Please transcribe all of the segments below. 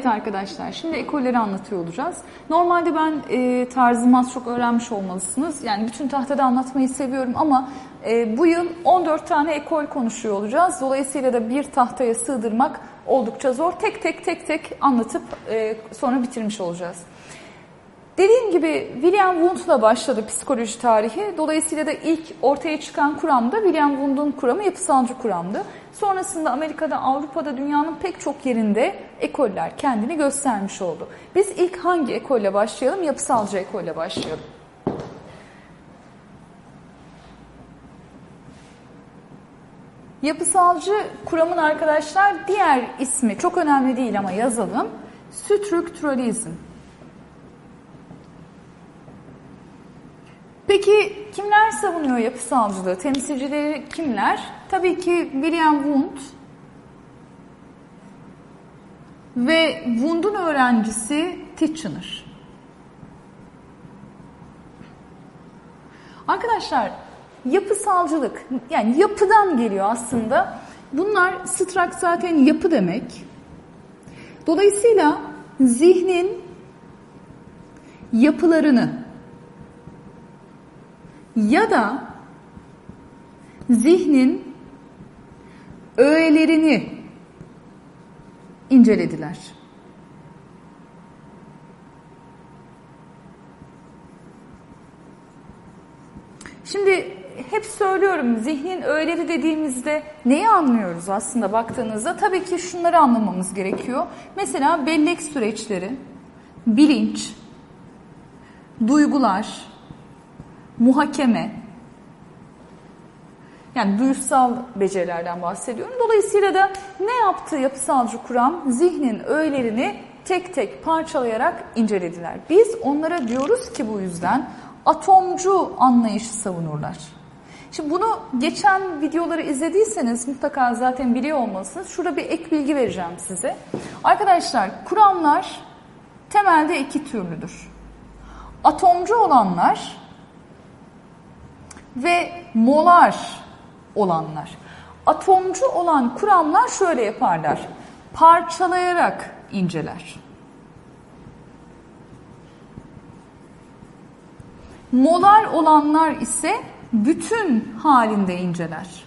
Evet arkadaşlar şimdi ekolleri anlatıyor olacağız. Normalde ben e, tarzımı az çok öğrenmiş olmalısınız. Yani bütün tahtada anlatmayı seviyorum ama e, bu yıl 14 tane ekol konuşuyor olacağız. Dolayısıyla da bir tahtaya sığdırmak oldukça zor. Tek tek tek tek anlatıp e, sonra bitirmiş olacağız. Dediğim gibi William Wundt'la başladı psikoloji tarihi. Dolayısıyla da ilk ortaya çıkan kuram da William Wundt'un kuramı yapısalcı kuramdı. Sonrasında Amerika'da, Avrupa'da, dünyanın pek çok yerinde ekoller kendini göstermiş oldu. Biz ilk hangi ekolle başlayalım? Yapısalcı ekolle başlayalım. Yapısalcı kuramın arkadaşlar diğer ismi çok önemli değil ama yazalım. Strüktüralizm. Peki kimler savunuyor yapısalcılığı? Temsilcileri kimler? Tabii ki William Wundt ve Wundt'un öğrencisi Titchener. Arkadaşlar yapısalcılık yani yapıdan geliyor aslında. Bunlar strak zaten yapı demek. Dolayısıyla zihnin yapılarını ya da zihnin öğelerini incelediler. Şimdi hep söylüyorum zihnin öğeleri dediğimizde neyi anlıyoruz aslında baktığınızda? Tabii ki şunları anlamamız gerekiyor. Mesela bellek süreçleri, bilinç, duygular, muhakeme, yani duyusal becerilerden bahsediyorum. Dolayısıyla da ne yaptı yapısalcı kuram? Zihnin öğelerini tek tek parçalayarak incelediler. Biz onlara diyoruz ki bu yüzden atomcu anlayışı savunurlar. Şimdi bunu geçen videoları izlediyseniz mutlaka zaten biliyor olmalısınız. Şurada bir ek bilgi vereceğim size. Arkadaşlar kuramlar temelde iki türlüdür. Atomcu olanlar ve molar olanlar. Atomcu olan kuramlar şöyle yaparlar. Parçalayarak inceler. Molar olanlar ise bütün halinde inceler.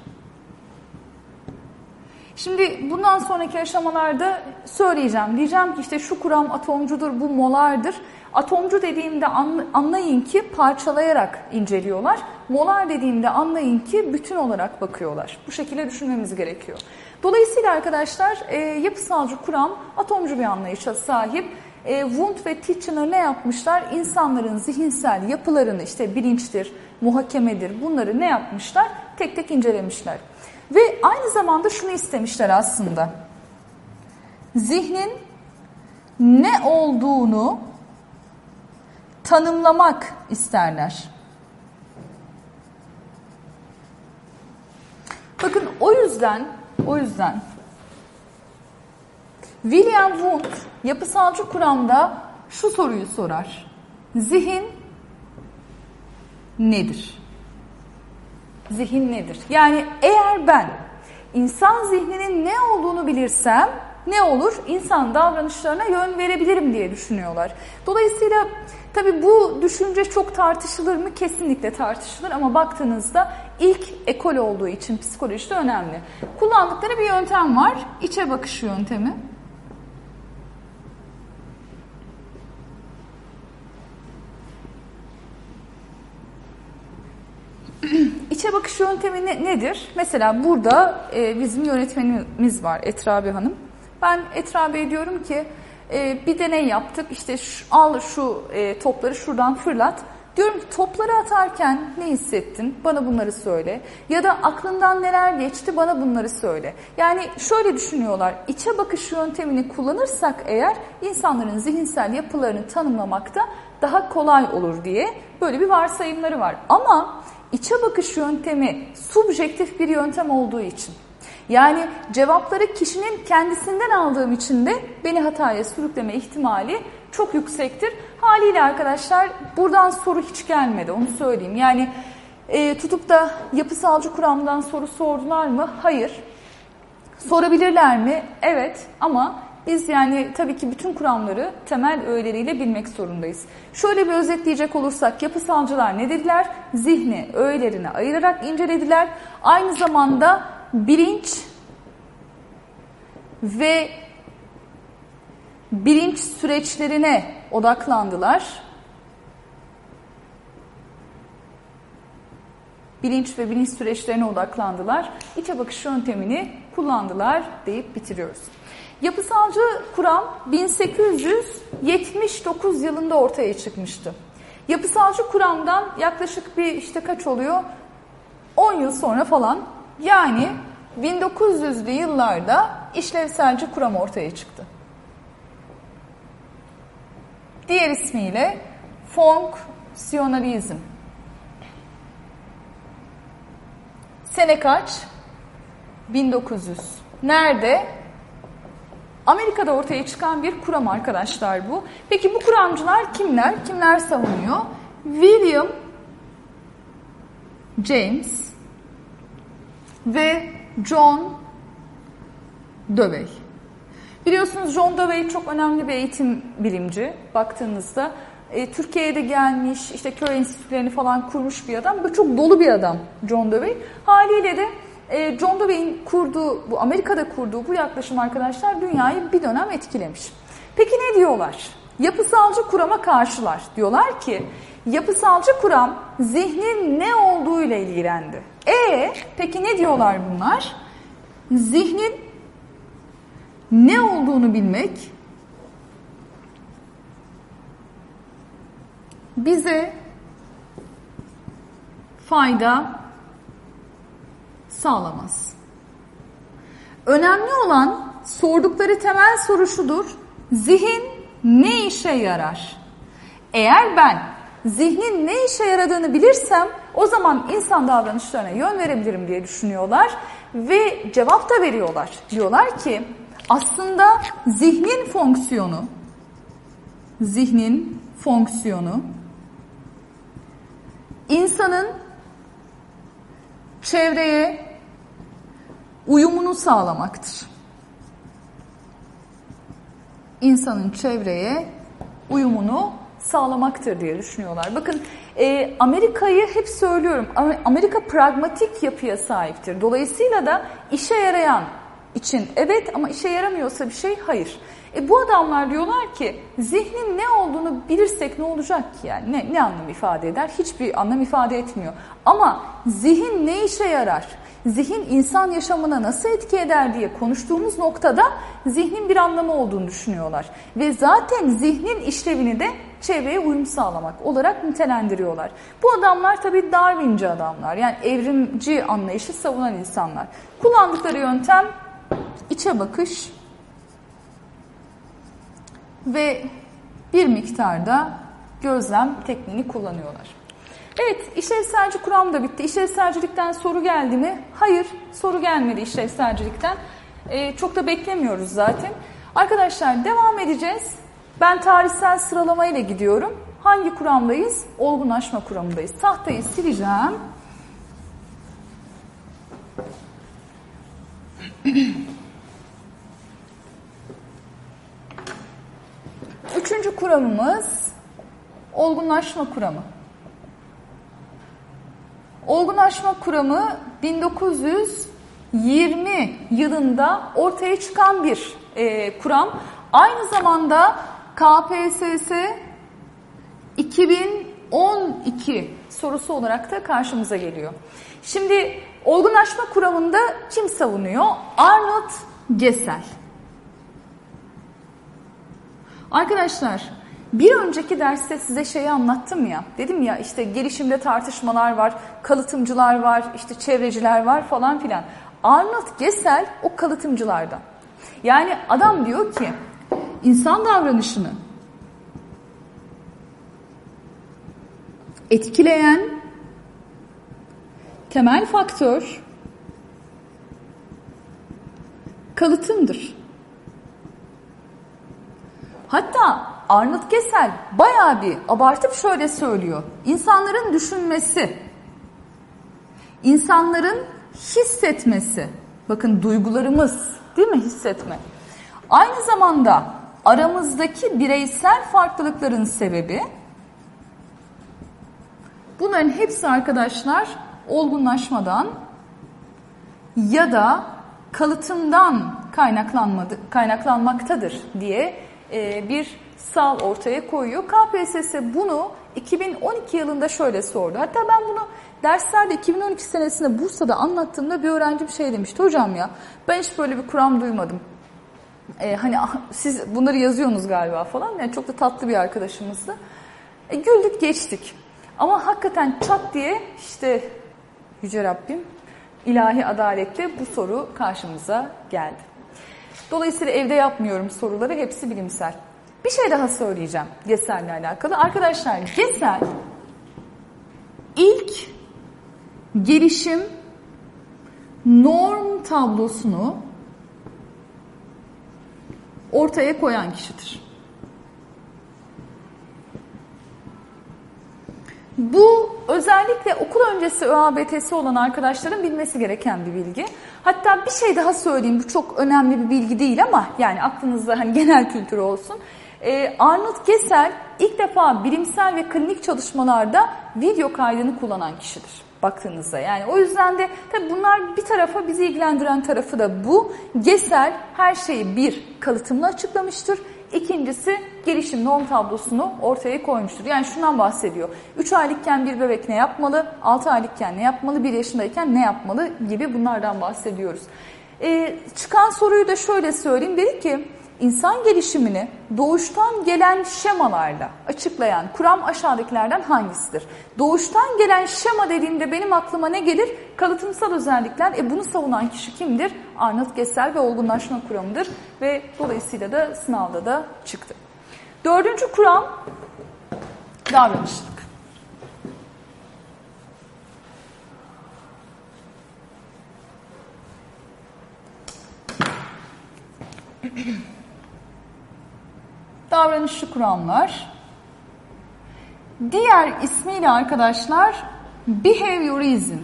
Şimdi bundan sonraki aşamalarda söyleyeceğim. Diyeceğim ki işte şu kuram atomcudur, bu molardır. Atomcu dediğimde anlayın ki parçalayarak inceliyorlar. Molar dediğimde anlayın ki bütün olarak bakıyorlar. Bu şekilde düşünmemiz gerekiyor. Dolayısıyla arkadaşlar e, yapısalcı kuram atomcu bir anlayışa sahip. E, Wundt ve Titchener ne yapmışlar? İnsanların zihinsel yapılarını işte bilinçtir, muhakemedir bunları ne yapmışlar? Tek tek incelemişler. Ve aynı zamanda şunu istemişler aslında. Zihnin ne olduğunu tanımlamak isterler. Bakın o yüzden o yüzden William Wundt yapısalcı kuramda şu soruyu sorar. Zihin nedir? Zihin nedir? Yani eğer ben insan zihninin ne olduğunu bilirsem ne olur? İnsan davranışlarına yön verebilirim diye düşünüyorlar. Dolayısıyla tabii bu düşünce çok tartışılır mı? Kesinlikle tartışılır ama baktığınızda ilk ekol olduğu için psikolojide önemli. Kullandıkları bir yöntem var. İçe bakış yöntemi. İçe bakış yöntemi ne, nedir? Mesela burada e, bizim yönetmenimiz var Etrabi Hanım. Ben Etrabi'ye diyorum ki e, bir deney yaptık işte şu, al şu e, topları şuradan fırlat. Diyorum ki topları atarken ne hissettin? Bana bunları söyle. Ya da aklından neler geçti? Bana bunları söyle. Yani şöyle düşünüyorlar. İçe bakış yöntemini kullanırsak eğer insanların zihinsel yapılarını tanımlamakta daha kolay olur diye böyle bir varsayımları var. Ama içe bakış yöntemi subjektif bir yöntem olduğu için yani cevapları kişinin kendisinden aldığım için de beni hataya sürükleme ihtimali çok yüksektir. Haliyle arkadaşlar buradan soru hiç gelmedi onu söyleyeyim. Yani e, tutup da yapısalcı kuramdan soru sordular mı? Hayır. Sorabilirler mi? Evet ama biz yani tabii ki bütün kuramları temel öğeleriyle bilmek zorundayız. Şöyle bir özetleyecek olursak yapısalcılar ne dediler? Zihni öğelerine ayırarak incelediler. Aynı zamanda bilinç ve bilinç süreçlerine odaklandılar. Bilinç ve bilinç süreçlerine odaklandılar. İçe bakış yöntemini kullandılar deyip bitiriyoruz. Yapısalcı kuram 1879 yılında ortaya çıkmıştı. Yapısalcı kuramdan yaklaşık bir işte kaç oluyor? 10 yıl sonra falan yani 1900'lü yıllarda işlevselci kuram ortaya çıktı. Diğer ismiyle fonksiyonalizm. Sene kaç? 1900. Nerede? Amerika'da ortaya çıkan bir kuram arkadaşlar bu. Peki bu kuramcılar kimler? Kimler savunuyor? William James ve John Dewey. Biliyorsunuz John Dewey çok önemli bir eğitim bilimci baktığınızda. E, Türkiye'ye de gelmiş, işte köy enstitülerini falan kurmuş bir adam. Bu çok dolu bir adam John Dewey. Haliyle de e, John Dewey'in kurduğu, bu Amerika'da kurduğu bu yaklaşım arkadaşlar dünyayı bir dönem etkilemiş. Peki ne diyorlar? Yapısalcı kurama karşılar. Diyorlar ki yapısalcı kuram zihnin ne olduğu ile ilgilendi. E peki ne diyorlar bunlar? Zihnin ne olduğunu bilmek bize fayda sağlamaz. Önemli olan sordukları temel soru şudur. Zihin ne işe yarar? Eğer ben zihnin ne işe yaradığını bilirsem o zaman insan davranışlarına yön verebilirim diye düşünüyorlar ve cevap da veriyorlar. Diyorlar ki aslında zihnin fonksiyonu zihnin fonksiyonu insanın çevreye uyumunu sağlamaktır. İnsanın çevreye uyumunu sağlamaktır diye düşünüyorlar. Bakın e, Amerika'yı hep söylüyorum. Amerika pragmatik yapıya sahiptir. Dolayısıyla da işe yarayan için evet ama işe yaramıyorsa bir şey hayır. E bu adamlar diyorlar ki zihnin ne olduğunu bilirsek ne olacak ki yani ne, ne anlam ifade eder? Hiçbir anlam ifade etmiyor. Ama zihin ne işe yarar? Zihin insan yaşamına nasıl etki eder diye konuştuğumuz noktada zihnin bir anlamı olduğunu düşünüyorlar. Ve zaten zihnin işlevini de çevreye uyum sağlamak olarak nitelendiriyorlar. Bu adamlar tabii Darwinci adamlar yani evrimci anlayışı savunan insanlar. Kullandıkları yöntem içe bakış, ve bir miktarda gözlem tekniğini kullanıyorlar. Evet, işlevselci kuram da bitti. İşlevselcilikten soru geldi mi? Hayır, soru gelmedi işlevselcilikten. Ee, çok da beklemiyoruz zaten. Arkadaşlar devam edeceğiz. Ben tarihsel sıralamayla gidiyorum. Hangi kuramdayız? Olgunlaşma kuramındayız. Tahtayı sileceğim. Üçüncü kuramımız olgunlaşma kuramı. Olgunlaşma kuramı 1920 yılında ortaya çıkan bir e, kuram. Aynı zamanda KPSS 2012 sorusu olarak da karşımıza geliyor. Şimdi olgunlaşma kuramında kim savunuyor? Arnold Gesell. Arkadaşlar bir önceki derste size şeyi anlattım ya. Dedim ya işte gelişimde tartışmalar var, kalıtımcılar var, işte çevreciler var falan filan. Arnold Gesell o kalıtımcılardan. Yani adam diyor ki insan davranışını etkileyen temel faktör kalıtımdır. Hatta Arnold Gesell bayağı bir abartıp şöyle söylüyor. İnsanların düşünmesi, insanların hissetmesi, bakın duygularımız değil mi hissetme? Aynı zamanda aramızdaki bireysel farklılıkların sebebi bunların hepsi arkadaşlar olgunlaşmadan ya da kalıtımdan kaynaklanmadı, kaynaklanmaktadır diye e, bir sal ortaya koyuyor. KPSS bunu 2012 yılında şöyle sordu. Hatta ben bunu derslerde 2012 senesinde Bursa'da anlattığımda bir öğrencim şey demişti. Hocam ya ben hiç böyle bir kuram duymadım. Ee, hani ah, siz bunları yazıyorsunuz galiba falan. Yani çok da tatlı bir arkadaşımızdı. E, güldük geçtik. Ama hakikaten çat diye işte Yüce Rabbim ilahi adaletle bu soru karşımıza geldi. Dolayısıyla evde yapmıyorum soruları hepsi bilimsel. Bir şey daha söyleyeceğim GESEL'le alakalı. Arkadaşlar GESEL ilk gelişim norm tablosunu ortaya koyan kişidir. Bu özellikle okul öncesi ÖABT'si olan arkadaşların bilmesi gereken bir bilgi. Hatta bir şey daha söyleyeyim bu çok önemli bir bilgi değil ama yani aklınızda hani genel kültür olsun. Ee, Arnold Gesell ilk defa bilimsel ve klinik çalışmalarda video kaydını kullanan kişidir baktığınızda. Yani o yüzden de tabii bunlar bir tarafa bizi ilgilendiren tarafı da bu. Gesell her şeyi bir kalıtımla açıklamıştır. İkincisi gelişim norm tablosunu ortaya koymuştur. Yani şundan bahsediyor. 3 aylıkken bir bebek ne yapmalı, 6 aylıkken ne yapmalı, 1 yaşındayken ne yapmalı gibi bunlardan bahsediyoruz. Ee, çıkan soruyu da şöyle söyleyeyim. Dedi ki insan gelişimini doğuştan gelen şemalarla açıklayan kuram aşağıdakilerden hangisidir? Doğuştan gelen şema dediğimde benim aklıma ne gelir? Kalıtımsal özellikler. E bunu savunan kişi kimdir? Arnold Gesell ve olgunlaşma kuramıdır ve dolayısıyla da sınavda da çıktı. Dördüncü kuram davranışlık. Davranışçı kuramlar. Diğer ismiyle arkadaşlar behaviorism.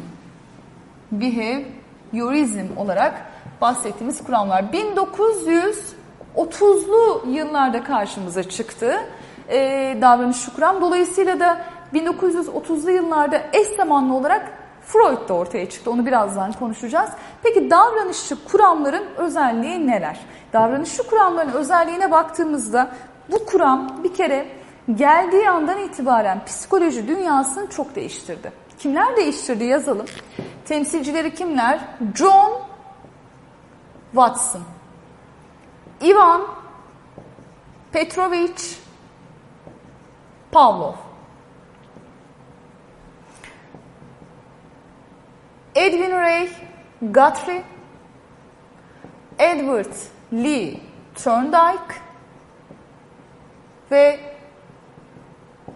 Behaviorism olarak bahsettiğimiz kuramlar. 1930'lu yıllarda karşımıza çıktı e, davranışçı kuram. Dolayısıyla da 1930'lu yıllarda eş zamanlı olarak Freud da ortaya çıktı. Onu birazdan konuşacağız. Peki davranışçı kuramların özelliği neler? Davranışçı kuramların özelliğine baktığımızda bu kuram bir kere geldiği andan itibaren psikoloji dünyasını çok değiştirdi. Kimler değiştirdi yazalım. Temsilcileri kimler? John Watson, Ivan Petrovich Pavlov, Edwin Ray Guthrie, Edward Lee Thorndike, ve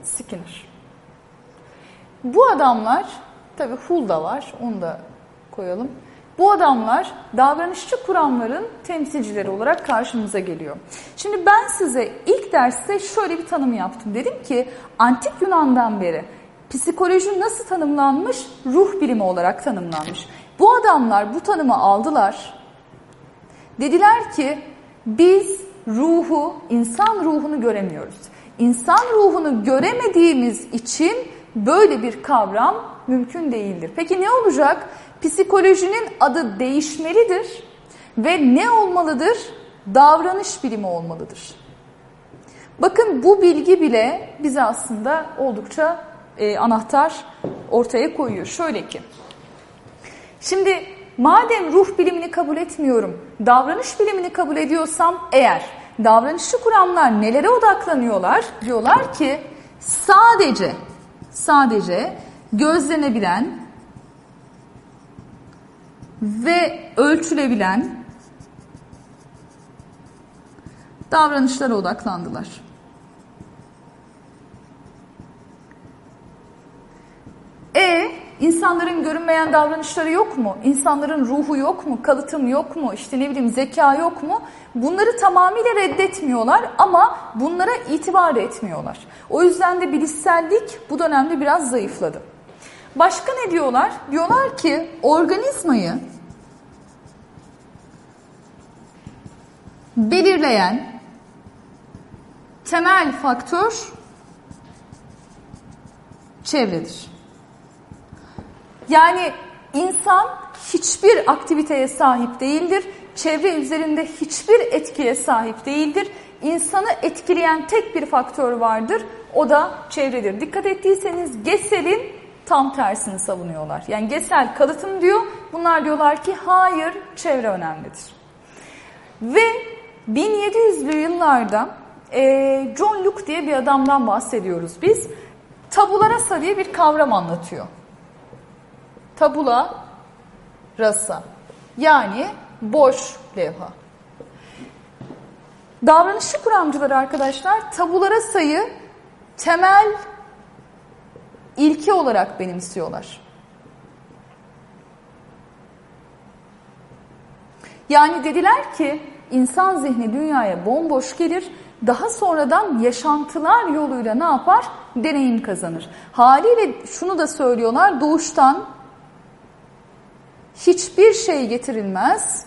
Skinner. Bu adamlar, tabi Hull da var, onu da koyalım. Bu adamlar davranışçı kuramların temsilcileri olarak karşımıza geliyor. Şimdi ben size ilk derste şöyle bir tanım yaptım. Dedim ki antik Yunan'dan beri psikoloji nasıl tanımlanmış? Ruh bilimi olarak tanımlanmış. Bu adamlar bu tanımı aldılar. Dediler ki biz ruhu, insan ruhunu göremiyoruz. İnsan ruhunu göremediğimiz için böyle bir kavram mümkün değildir. Peki ne olacak? Psikolojinin adı değişmelidir ve ne olmalıdır? Davranış bilimi olmalıdır. Bakın bu bilgi bile bize aslında oldukça e, anahtar ortaya koyuyor. Şöyle ki, şimdi Madem ruh bilimini kabul etmiyorum, davranış bilimini kabul ediyorsam eğer davranışçı kuramlar nelere odaklanıyorlar? Diyorlar ki sadece sadece gözlenebilen ve ölçülebilen davranışlara odaklandılar. E İnsanların görünmeyen davranışları yok mu? İnsanların ruhu yok mu? Kalıtım yok mu? İşte ne bileyim zeka yok mu? Bunları tamamıyla reddetmiyorlar ama bunlara itibar etmiyorlar. O yüzden de bilişsellik bu dönemde biraz zayıfladı. Başka ne diyorlar? Diyorlar ki organizmayı belirleyen temel faktör çevredir. Yani insan hiçbir aktiviteye sahip değildir. Çevre üzerinde hiçbir etkiye sahip değildir. İnsanı etkileyen tek bir faktör vardır. O da çevredir. Dikkat ettiyseniz Gessel'in tam tersini savunuyorlar. Yani Gessel kalıtım diyor. Bunlar diyorlar ki hayır çevre önemlidir. Ve 1700'lü yıllarda John Locke diye bir adamdan bahsediyoruz biz. Tabula rasa diye bir kavram anlatıyor. Tabula rasa yani boş levha. Davranışçı kuramcıları arkadaşlar tabula rasayı temel ilki olarak benimsiyorlar. Yani dediler ki insan zihni dünyaya bomboş gelir, daha sonradan yaşantılar yoluyla ne yapar? Deneyim kazanır. Haliyle şunu da söylüyorlar, doğuştan hiçbir şey getirilmez.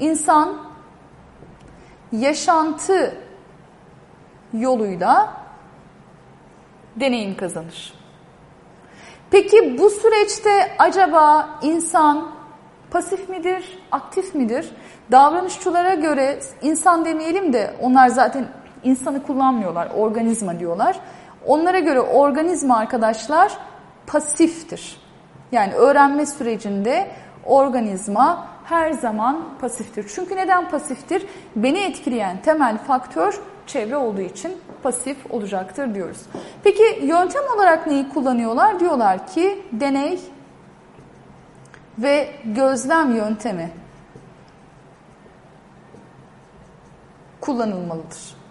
İnsan yaşantı yoluyla deneyim kazanır. Peki bu süreçte acaba insan pasif midir, aktif midir? Davranışçılara göre insan demeyelim de onlar zaten insanı kullanmıyorlar, organizma diyorlar. Onlara göre organizma arkadaşlar pasiftir. Yani öğrenme sürecinde organizma her zaman pasiftir. Çünkü neden pasiftir? Beni etkileyen temel faktör çevre olduğu için pasif olacaktır diyoruz. Peki yöntem olarak neyi kullanıyorlar? Diyorlar ki deney ve gözlem yöntemi kullanılmalıdır.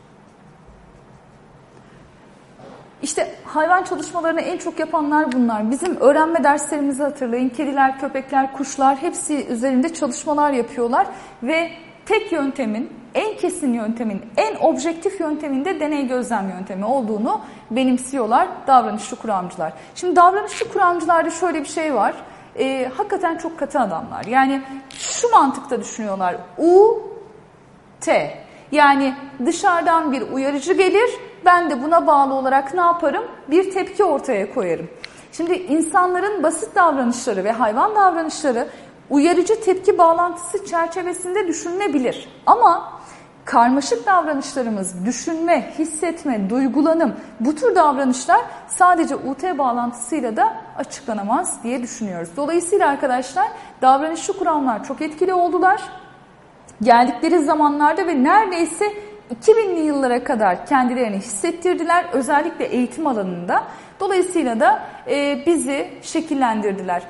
İşte hayvan çalışmalarını en çok yapanlar bunlar. Bizim öğrenme derslerimizi hatırlayın. Kediler, köpekler, kuşlar hepsi üzerinde çalışmalar yapıyorlar ve tek yöntemin, en kesin yöntemin, en objektif yönteminde deney gözlem yöntemi olduğunu benimsiyorlar davranışçı kuramcılar. Şimdi davranışçı kuramcılarda şöyle bir şey var. E, hakikaten çok katı adamlar. Yani şu mantıkta düşünüyorlar. U, T. Yani dışarıdan bir uyarıcı gelir, ben de buna bağlı olarak ne yaparım? Bir tepki ortaya koyarım. Şimdi insanların basit davranışları ve hayvan davranışları uyarıcı tepki bağlantısı çerçevesinde düşünülebilir. Ama karmaşık davranışlarımız, düşünme, hissetme, duygulanım bu tür davranışlar sadece UT bağlantısıyla da açıklanamaz diye düşünüyoruz. Dolayısıyla arkadaşlar davranışçı kuramlar çok etkili oldular. Geldikleri zamanlarda ve neredeyse 2000'li yıllara kadar kendilerini hissettirdiler özellikle eğitim alanında. Dolayısıyla da e, bizi şekillendirdiler.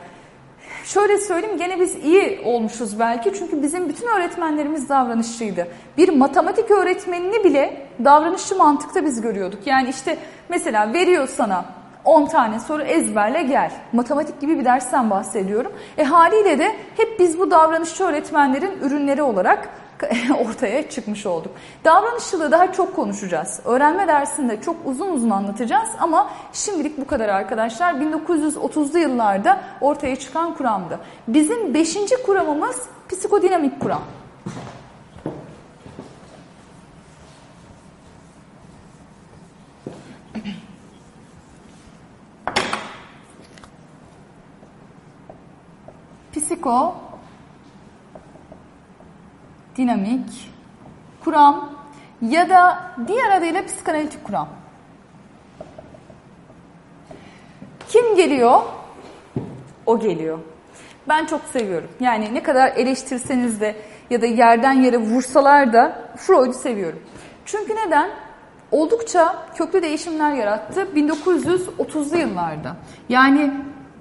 Şöyle söyleyeyim gene biz iyi olmuşuz belki çünkü bizim bütün öğretmenlerimiz davranışçıydı. Bir matematik öğretmenini bile davranışçı mantıkta biz görüyorduk. Yani işte mesela veriyor sana 10 tane soru ezberle gel. Matematik gibi bir dersten bahsediyorum. E haliyle de hep biz bu davranışçı öğretmenlerin ürünleri olarak ortaya çıkmış olduk. Davranışçılığı daha çok konuşacağız. Öğrenme dersinde çok uzun uzun anlatacağız ama şimdilik bu kadar arkadaşlar. 1930'lu yıllarda ortaya çıkan kuramdı. Bizim beşinci kuramımız psikodinamik kuram. Psiko dinamik kuram ya da diğer adıyla psikanalitik kuram. Kim geliyor? O geliyor. Ben çok seviyorum. Yani ne kadar eleştirseniz de ya da yerden yere vursalar da Freud'u seviyorum. Çünkü neden? Oldukça köklü değişimler yarattı 1930'lu yıllarda. Yani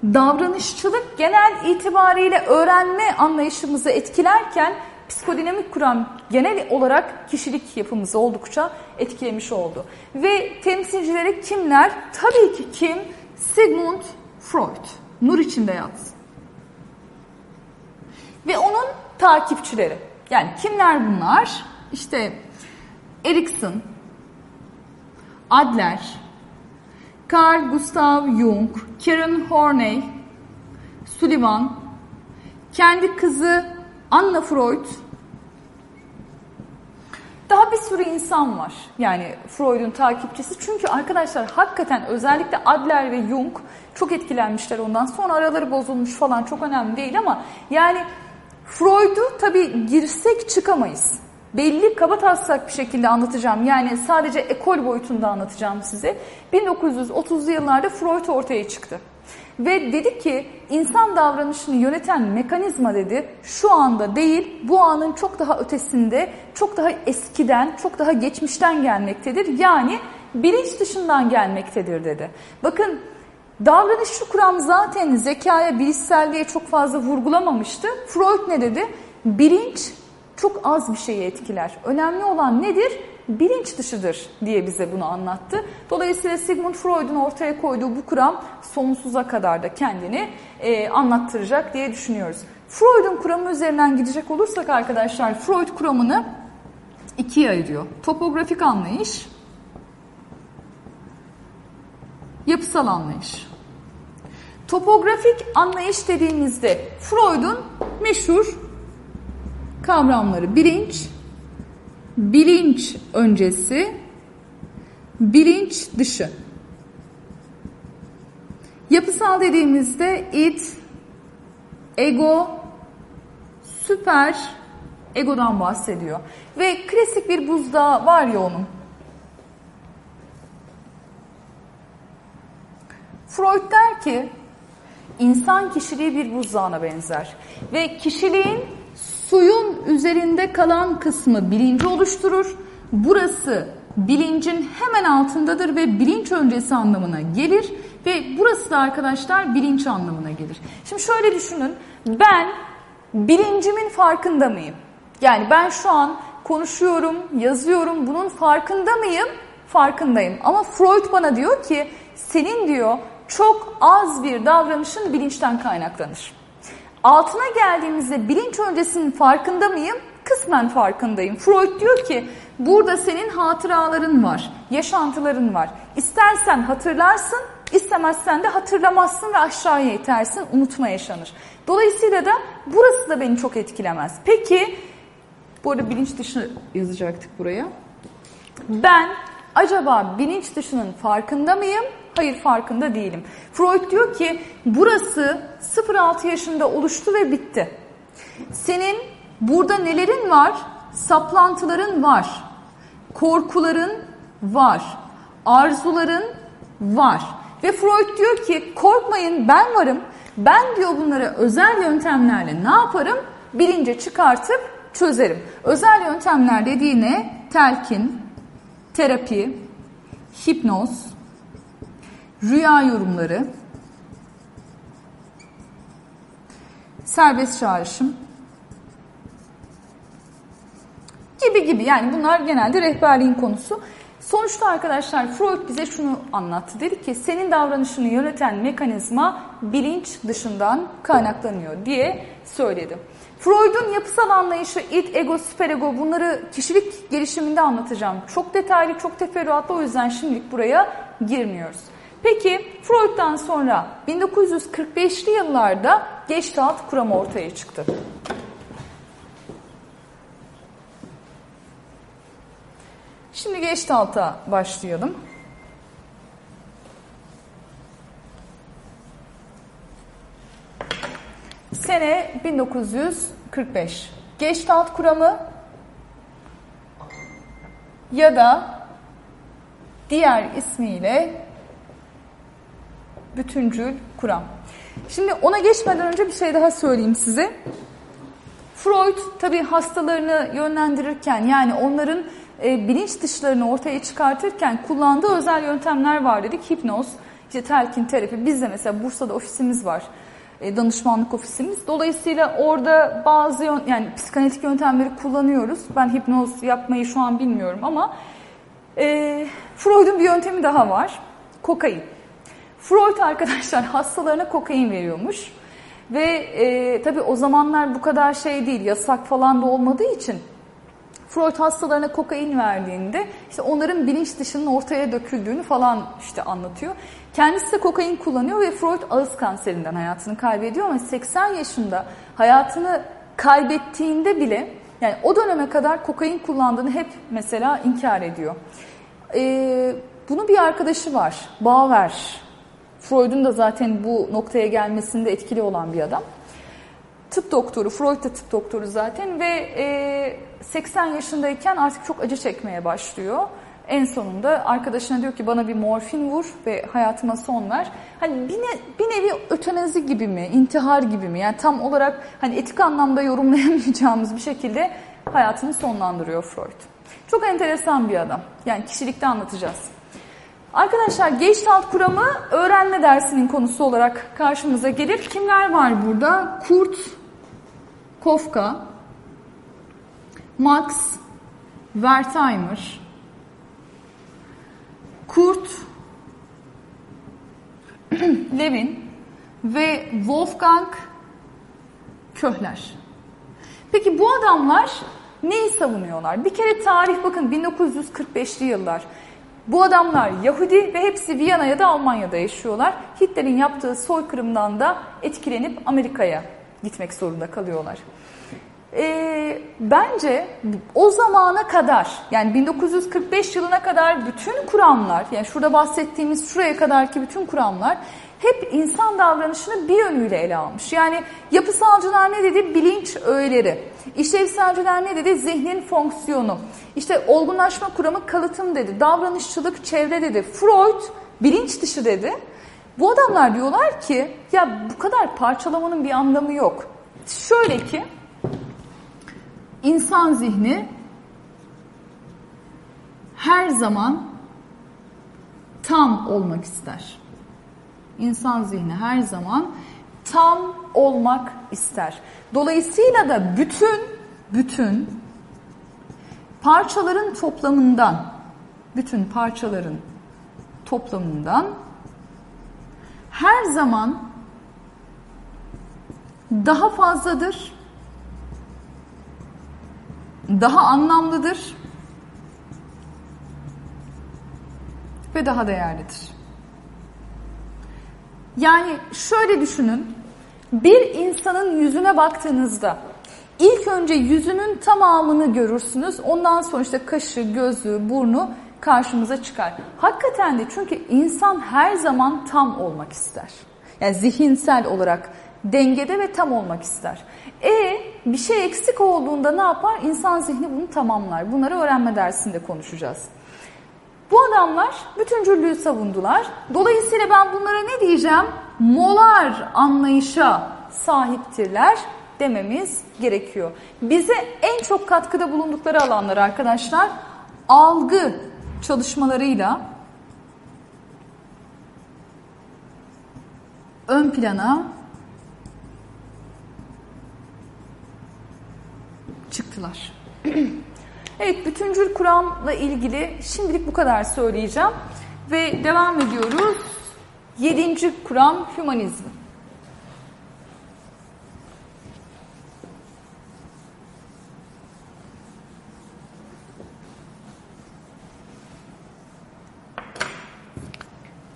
davranışçılık genel itibariyle öğrenme anlayışımızı etkilerken psikodinamik kuram genel olarak kişilik yapımızı oldukça etkilemiş oldu. Ve temsilcileri kimler? Tabii ki kim? Sigmund Freud. Nur içinde yaz. Ve onun takipçileri. Yani kimler bunlar? İşte Erikson, Adler, Carl Gustav Jung, Karen Horney, Sullivan, kendi kızı Anna Freud, daha bir sürü insan var. Yani Freud'un takipçisi. Çünkü arkadaşlar hakikaten özellikle Adler ve Jung çok etkilenmişler ondan. Sonra araları bozulmuş falan çok önemli değil ama yani Freud'u tabii girsek çıkamayız. Belli kaba taslak bir şekilde anlatacağım. Yani sadece ekol boyutunda anlatacağım size. 1930'lu yıllarda Freud ortaya çıktı. Ve dedi ki insan davranışını yöneten mekanizma dedi şu anda değil bu anın çok daha ötesinde, çok daha eskiden, çok daha geçmişten gelmektedir. Yani bilinç dışından gelmektedir dedi. Bakın davranışçı kuram zaten zekaya, bilişselliğe çok fazla vurgulamamıştı. Freud ne dedi? Bilinç çok az bir şeyi etkiler. Önemli olan nedir? Bilinç dışıdır diye bize bunu anlattı. Dolayısıyla Sigmund Freud'un ortaya koyduğu bu kuram sonsuza kadar da kendini e, anlattıracak diye düşünüyoruz. Freud'un kuramı üzerinden gidecek olursak arkadaşlar Freud kuramını ikiye ayırıyor. Topografik anlayış, yapısal anlayış. Topografik anlayış dediğimizde Freud'un meşhur kavramları bilinç, bilinç öncesi, bilinç dışı. Yapısal dediğimizde it, ego, süper egodan bahsediyor. Ve klasik bir buzdağı var ya onun. Freud der ki insan kişiliği bir buzdağına benzer ve kişiliğin Suyun üzerinde kalan kısmı bilinci oluşturur. Burası bilincin hemen altındadır ve bilinç öncesi anlamına gelir. Ve burası da arkadaşlar bilinç anlamına gelir. Şimdi şöyle düşünün. Ben bilincimin farkında mıyım? Yani ben şu an konuşuyorum, yazıyorum. Bunun farkında mıyım? Farkındayım. Ama Freud bana diyor ki senin diyor çok az bir davranışın bilinçten kaynaklanır. Altına geldiğimizde bilinç öncesinin farkında mıyım? Kısmen farkındayım. Freud diyor ki burada senin hatıraların var, yaşantıların var. İstersen hatırlarsın, istemezsen de hatırlamazsın ve aşağıya itersin, unutma yaşanır. Dolayısıyla da burası da beni çok etkilemez. Peki, bu arada bilinç dışı yazacaktık buraya. Ben acaba bilinç dışının farkında mıyım? Hayır farkında değilim. Freud diyor ki burası 0-6 yaşında oluştu ve bitti. Senin burada nelerin var? Saplantıların var. Korkuların var. Arzuların var. Ve Freud diyor ki korkmayın ben varım. Ben diyor bunları özel yöntemlerle ne yaparım? Bilince çıkartıp çözerim. Özel yöntemler dediği ne? Telkin, terapi, hipnoz, rüya yorumları, serbest çağrışım gibi gibi yani bunlar genelde rehberliğin konusu. Sonuçta arkadaşlar Freud bize şunu anlattı. Dedi ki senin davranışını yöneten mekanizma bilinç dışından kaynaklanıyor diye söyledi. Freud'un yapısal anlayışı, id, ego, süperego bunları kişilik gelişiminde anlatacağım. Çok detaylı, çok teferruatlı o yüzden şimdilik buraya girmiyoruz. Peki Freud'dan sonra 1945'li yıllarda Gestalt kuramı ortaya çıktı. Şimdi Gestalt'a başlayalım. Sene 1945. Gestalt kuramı ya da diğer ismiyle bütüncül kuram. Şimdi ona geçmeden önce bir şey daha söyleyeyim size. Freud tabi hastalarını yönlendirirken yani onların e, bilinç dışlarını ortaya çıkartırken kullandığı özel yöntemler var dedik. Hipnoz, işte telkin terapi. Bizde mesela Bursa'da ofisimiz var. E, danışmanlık ofisimiz. Dolayısıyla orada bazı yön, yani psikanalitik yöntemleri kullanıyoruz. Ben hipnoz yapmayı şu an bilmiyorum ama e, Freud'un bir yöntemi daha var. Kokain. Freud arkadaşlar hastalarına kokain veriyormuş. Ve e, tabii o zamanlar bu kadar şey değil, yasak falan da olmadığı için Freud hastalarına kokain verdiğinde işte onların bilinç dışının ortaya döküldüğünü falan işte anlatıyor. Kendisi de kokain kullanıyor ve Freud ağız kanserinden hayatını kaybediyor ama 80 yaşında hayatını kaybettiğinde bile yani o döneme kadar kokain kullandığını hep mesela inkar ediyor. Ee, bunun bir arkadaşı var, Bauer. Freud'un da zaten bu noktaya gelmesinde etkili olan bir adam. Tıp doktoru, Freud da tıp doktoru zaten ve e, 80 yaşındayken artık çok acı çekmeye başlıyor. En sonunda arkadaşına diyor ki bana bir morfin vur ve hayatıma son ver. Hani bir, ne, bir nevi ötenazi gibi mi, intihar gibi mi? Yani tam olarak hani etik anlamda yorumlayamayacağımız bir şekilde hayatını sonlandırıyor Freud. Çok enteresan bir adam. Yani kişilikte anlatacağız. Arkadaşlar Gestalt kuramı öğrenme dersinin konusu olarak karşımıza gelir. Kimler var burada? Kurt, Kofka, Max, Wertheimer, Kurt, Levin ve Wolfgang Köhler. Peki bu adamlar neyi savunuyorlar? Bir kere tarih bakın 1945'li yıllar. Bu adamlar Yahudi ve hepsi Viyana ya da Almanya'da yaşıyorlar. Hitler'in yaptığı soykırımdan da etkilenip Amerika'ya gitmek zorunda kalıyorlar. E, bence o zamana kadar yani 1945 yılına kadar bütün kuramlar yani şurada bahsettiğimiz şuraya kadarki bütün kuramlar hep insan davranışını bir yönüyle ele almış. Yani yapısalcılar ne dedi? Bilinç öğeleri. İşlevselciler ne dedi? Zihnin fonksiyonu. İşte olgunlaşma kuramı kalıtım dedi. Davranışçılık çevre dedi. Freud bilinç dışı dedi. Bu adamlar diyorlar ki ya bu kadar parçalamanın bir anlamı yok. Şöyle ki insan zihni her zaman tam olmak ister. İnsan zihni her zaman tam olmak ister. Dolayısıyla da bütün bütün parçaların toplamından bütün parçaların toplamından her zaman daha fazladır daha anlamlıdır ve daha değerlidir. Yani şöyle düşünün, bir insanın yüzüne baktığınızda ilk önce yüzünün tamamını görürsünüz. Ondan sonra işte kaşı, gözü, burnu karşımıza çıkar. Hakikaten de çünkü insan her zaman tam olmak ister. Yani zihinsel olarak dengede ve tam olmak ister. E bir şey eksik olduğunda ne yapar? İnsan zihni bunu tamamlar. Bunları öğrenme dersinde konuşacağız. Bu adamlar bütüncüllüğü savundular. Dolayısıyla ben bunlara ne diyeceğim? Molar anlayışa sahiptirler dememiz gerekiyor. Bize en çok katkıda bulundukları alanlar arkadaşlar algı çalışmalarıyla ön plana çıktılar. evet, bütüncül kuramla ilgili şimdilik bu kadar söyleyeceğim. Ve devam ediyoruz. Yedinci kuram hümanizm.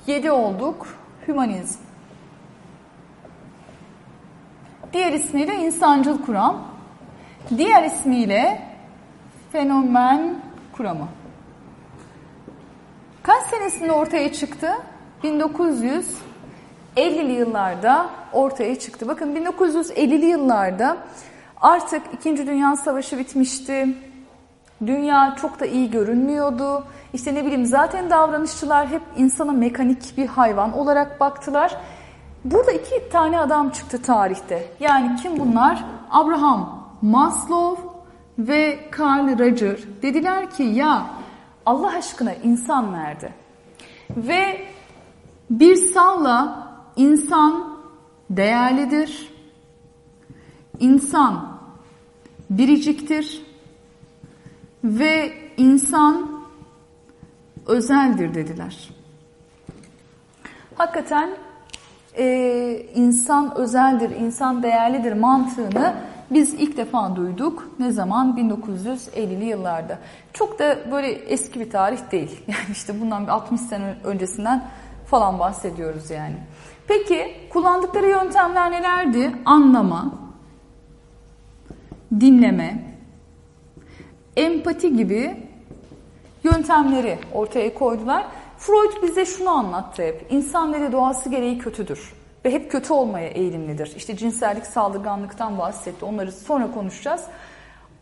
Yedi olduk. Hümanizm. Diğer ismiyle insancıl kuram. Diğer ismiyle fenomen kuramı. Kaç senesinde ortaya çıktı? 1950'li yıllarda ortaya çıktı. Bakın 1950'li yıllarda artık 2. Dünya Savaşı bitmişti. Dünya çok da iyi görünmüyordu. İşte ne bileyim zaten davranışçılar hep insana mekanik bir hayvan olarak baktılar. Burada iki tane adam çıktı tarihte. Yani kim bunlar? Abraham Maslow ve Carl Roger dediler ki ya Allah aşkına insan nerede? Ve bir salla insan değerlidir. İnsan biriciktir ve insan özeldir dediler. Hakikaten e, insan özeldir, insan değerlidir mantığını biz ilk defa duyduk. Ne zaman? 1950'li yıllarda. Çok da böyle eski bir tarih değil. Yani işte bundan bir 60 sene öncesinden falan bahsediyoruz yani. Peki kullandıkları yöntemler nelerdi? Anlama, dinleme, empati gibi yöntemleri ortaya koydular. Freud bize şunu anlattı hep. İnsan doğası gereği kötüdür ve hep kötü olmaya eğilimlidir. İşte cinsellik, saldırganlıktan bahsetti. Onları sonra konuşacağız.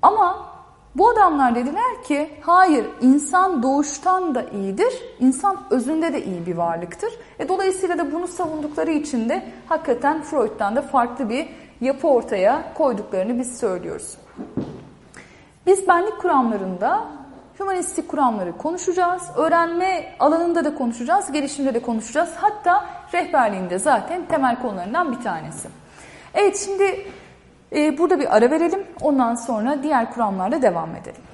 Ama bu adamlar dediler ki hayır insan doğuştan da iyidir, insan özünde de iyi bir varlıktır. E, dolayısıyla da bunu savundukları için de hakikaten Freud'dan da farklı bir yapı ortaya koyduklarını biz söylüyoruz. Biz benlik kuramlarında Hümanistik kuramları konuşacağız. Öğrenme alanında da konuşacağız. Gelişimde de konuşacağız. Hatta rehberliğinde zaten temel konularından bir tanesi. Evet şimdi e, burada bir ara verelim. Ondan sonra diğer kuramlarla devam edelim.